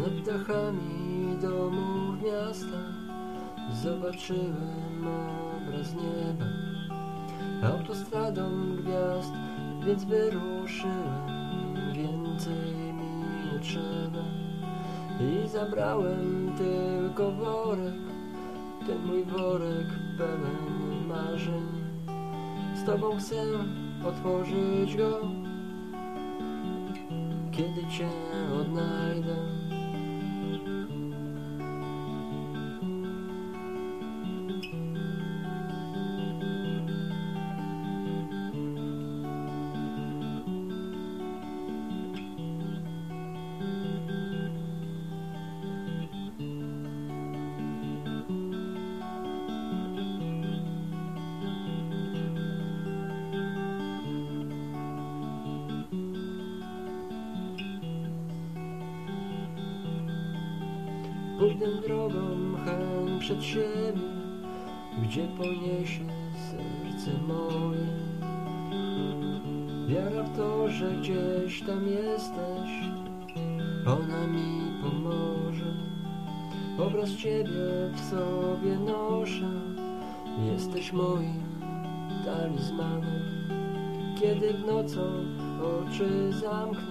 Nad dachami domów miasta Zobaczyłem obraz nieba. Autostradą gwiazd, więc wyruszyłem Więcej trzeba I zabrałem tylko worek Ten mój worek pełen marzeń. Z tobą chcę otworzyć go Kiedy cię odnajdę Pójdę drogą chęć przed siebie, gdzie poniesie serce moje. Wiara w to, że gdzieś tam jesteś, ona mi pomoże. Obraz Ciebie w sobie noszę, jesteś moim talizmanem. Kiedy w nocą oczy zamknę,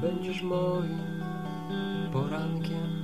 będziesz moim porankiem.